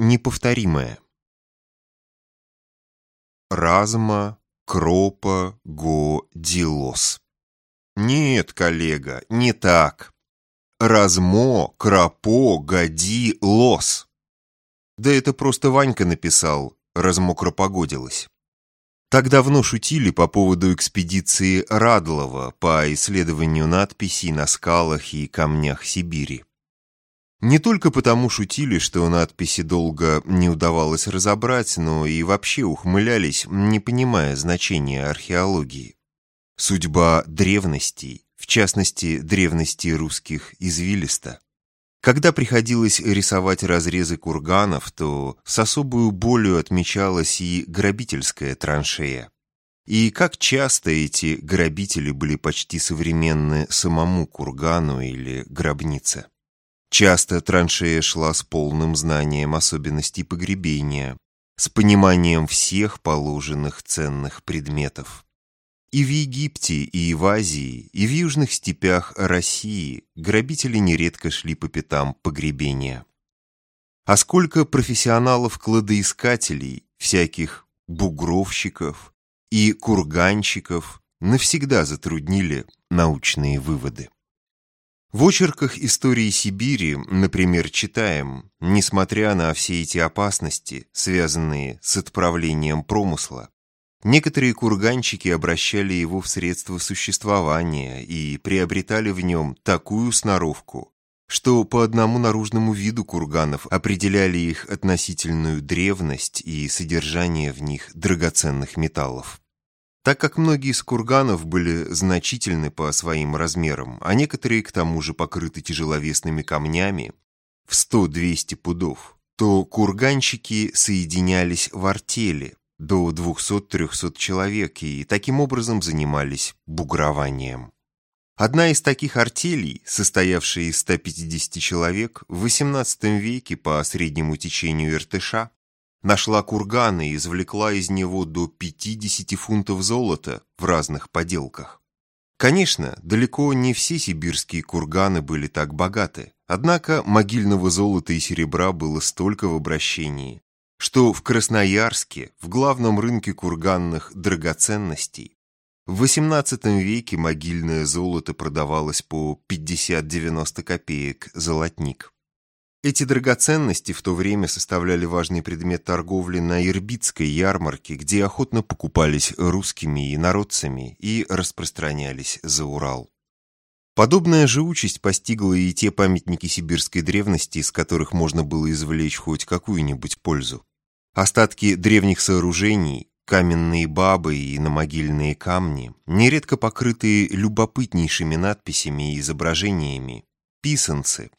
неповторимое. Разма, кропа, го, дилос. Нет, коллега, не так. Размо, кропо, годи, лос. Да это просто Ванька написал, размо кропогодилось. Так давно шутили по поводу экспедиции Радлова по исследованию надписей на скалах и камнях Сибири. Не только потому шутили, что надписи долго не удавалось разобрать, но и вообще ухмылялись, не понимая значения археологии. Судьба древностей, в частности, древности русских, извилиста. Когда приходилось рисовать разрезы курганов, то с особую болью отмечалась и грабительская траншея. И как часто эти грабители были почти современны самому кургану или гробнице. Часто траншея шла с полным знанием особенностей погребения, с пониманием всех положенных ценных предметов. И в Египте, и в Азии, и в южных степях России грабители нередко шли по пятам погребения. А сколько профессионалов-кладоискателей, всяких бугровщиков и курганщиков навсегда затруднили научные выводы. В очерках истории Сибири, например, читаем, несмотря на все эти опасности, связанные с отправлением промысла, некоторые курганчики обращали его в средства существования и приобретали в нем такую сноровку, что по одному наружному виду курганов определяли их относительную древность и содержание в них драгоценных металлов. Так как многие из курганов были значительны по своим размерам, а некоторые к тому же покрыты тяжеловесными камнями в 100-200 пудов, то курганщики соединялись в артели до 200-300 человек и таким образом занимались бугрованием. Одна из таких артелей, состоявшая из 150 человек, в XVIII веке по среднему течению Иртыша Нашла курган и извлекла из него до 50 фунтов золота в разных поделках. Конечно, далеко не все сибирские курганы были так богаты, однако могильного золота и серебра было столько в обращении, что в Красноярске, в главном рынке курганных драгоценностей, в XVIII веке могильное золото продавалось по 50-90 копеек золотник. Эти драгоценности в то время составляли важный предмет торговли на Ирбитской ярмарке, где охотно покупались русскими и народцами и распространялись за Урал. Подобная же участь постигла и те памятники сибирской древности, из которых можно было извлечь хоть какую-нибудь пользу. Остатки древних сооружений, каменные бабы и намогильные камни, нередко покрытые любопытнейшими надписями и изображениями, писанцы,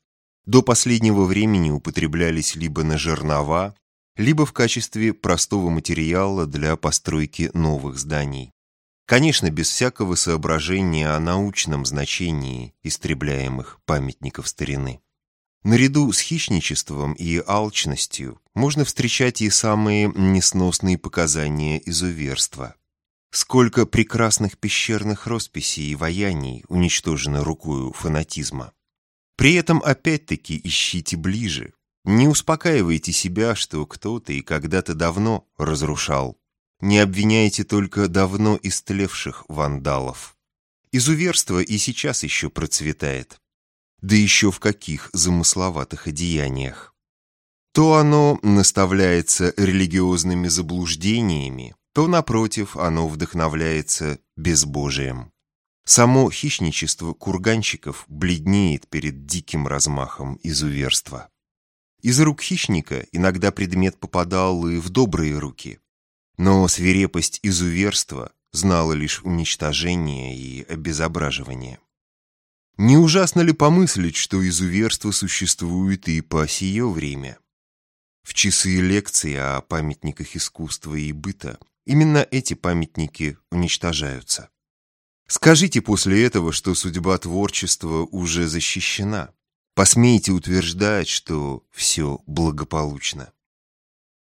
до последнего времени употреблялись либо на жернова, либо в качестве простого материала для постройки новых зданий. Конечно, без всякого соображения о научном значении истребляемых памятников старины. Наряду с хищничеством и алчностью можно встречать и самые несносные показания изуверства. Сколько прекрасных пещерных росписей и ваяний уничтожено рукою фанатизма. При этом опять-таки ищите ближе. Не успокаивайте себя, что кто-то и когда-то давно разрушал. Не обвиняйте только давно истлевших вандалов. Изуверство и сейчас еще процветает. Да еще в каких замысловатых одеяниях. То оно наставляется религиозными заблуждениями, то, напротив, оно вдохновляется безбожием. Само хищничество курганщиков бледнеет перед диким размахом изуверства. Из рук хищника иногда предмет попадал и в добрые руки, но свирепость изуверства знала лишь уничтожение и обезображивание. Не ужасно ли помыслить, что изуверство существует и по сие время? В часы лекции о памятниках искусства и быта именно эти памятники уничтожаются. Скажите после этого, что судьба творчества уже защищена. Посмейте утверждать, что все благополучно.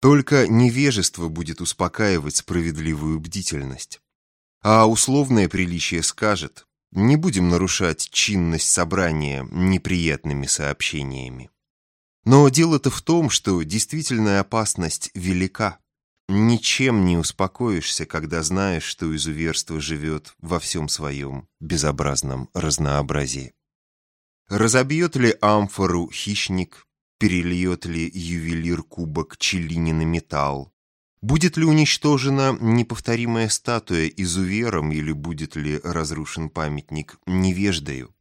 Только невежество будет успокаивать справедливую бдительность. А условное приличие скажет, не будем нарушать чинность собрания неприятными сообщениями. Но дело-то в том, что действительная опасность велика. Ничем не успокоишься, когда знаешь, что изуверство живет во всем своем безобразном разнообразии. Разобьет ли амфору хищник, перельет ли ювелир кубок челини на металл, Будет ли уничтожена неповторимая статуя изувером или будет ли разрушен памятник невеждою?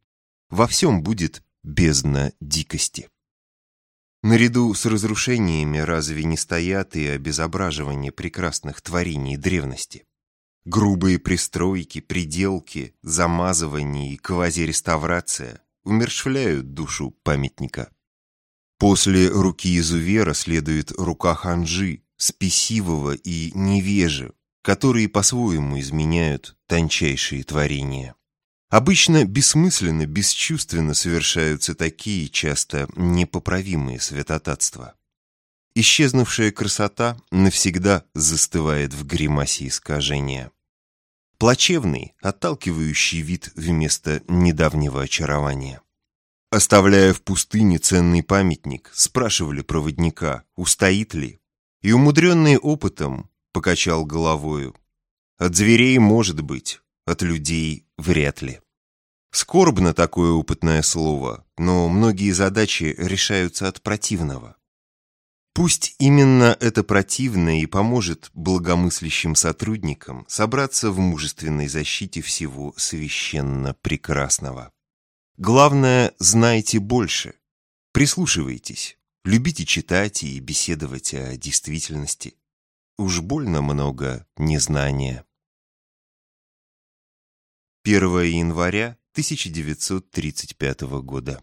Во всем будет бездна дикости. Наряду с разрушениями разве не стоят и обезображивания прекрасных творений древности? Грубые пристройки, приделки, замазывание и квазиреставрация умершвляют душу памятника. После руки изувера следует рука ханжи, спесивого и невежи, которые по-своему изменяют тончайшие творения. Обычно бессмысленно, бесчувственно совершаются такие, часто непоправимые святотатства. Исчезнувшая красота навсегда застывает в гримасе искажения. Плачевный, отталкивающий вид вместо недавнего очарования. Оставляя в пустыне ценный памятник, спрашивали проводника, устоит ли, и, умудренный опытом, покачал головою. От зверей может быть, от людей вряд ли. Скорбно такое опытное слово, но многие задачи решаются от противного. Пусть именно это противное и поможет благомыслящим сотрудникам собраться в мужественной защите всего священно прекрасного. Главное, знайте больше, прислушивайтесь, Любите читать и беседовать о действительности. Уж больно много незнания. 1 января 1935 года.